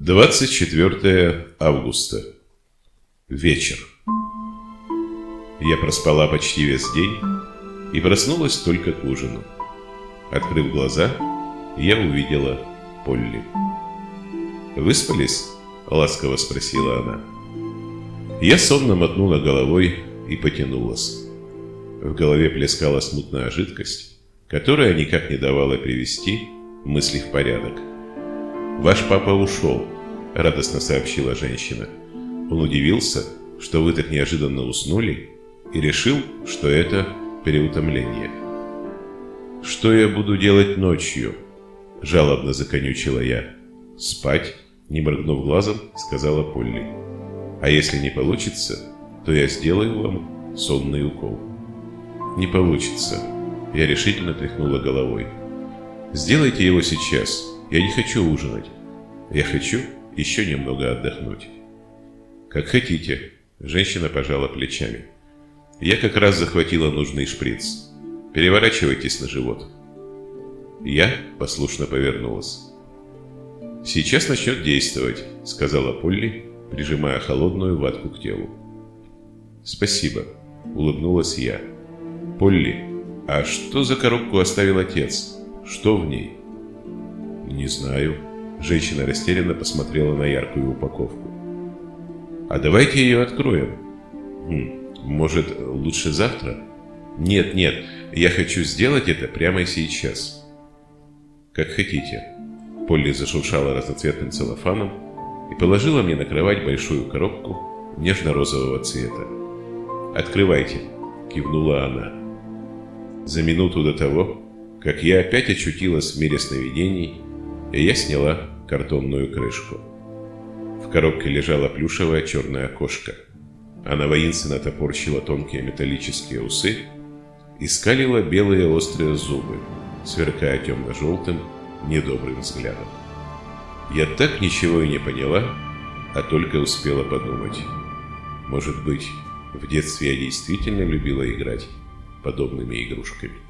24 августа. Вечер. Я проспала почти весь день и проснулась только к ужину. Открыв глаза, я увидела Полли. «Выспались?» – ласково спросила она. Я сонно мотнула головой и потянулась. В голове плескала смутная жидкость, которая никак не давала привести мысли в порядок. «Ваш папа ушел», — радостно сообщила женщина. Он удивился, что вы так неожиданно уснули, и решил, что это переутомление. «Что я буду делать ночью?» – жалобно законючила я. «Спать?» – не моргнув глазом, сказала Полли. «А если не получится, то я сделаю вам сонный укол». «Не получится», – я решительно тряхнула головой. «Сделайте его сейчас, я не хочу ужинать. Я хочу еще немного отдохнуть. Как хотите. Женщина пожала плечами. Я как раз захватила нужный шприц. Переворачивайтесь на живот. Я послушно повернулась. «Сейчас начнет действовать», — сказала Полли, прижимая холодную ватку к телу. «Спасибо», — улыбнулась я. «Полли, а что за коробку оставил отец? Что в ней?» «Не знаю». Женщина растерянно посмотрела на яркую упаковку. «А давайте ее откроем». Хм, «Может, лучше завтра?» «Нет, нет, я хочу сделать это прямо сейчас». «Как хотите». Полли зашуршала разноцветным целлофаном и положила мне на кровать большую коробку нежно-розового цвета. «Открывайте», — кивнула она. За минуту до того, как я опять очутилась в мире сновидений, и я сняла картонную крышку. В коробке лежала плюшевая черная кошка. Она воинственно топорщила тонкие металлические усы и скалила белые острые зубы, сверкая темно-желтым, недобрым взглядом. Я так ничего и не поняла, а только успела подумать. Может быть, в детстве я действительно любила играть подобными игрушками.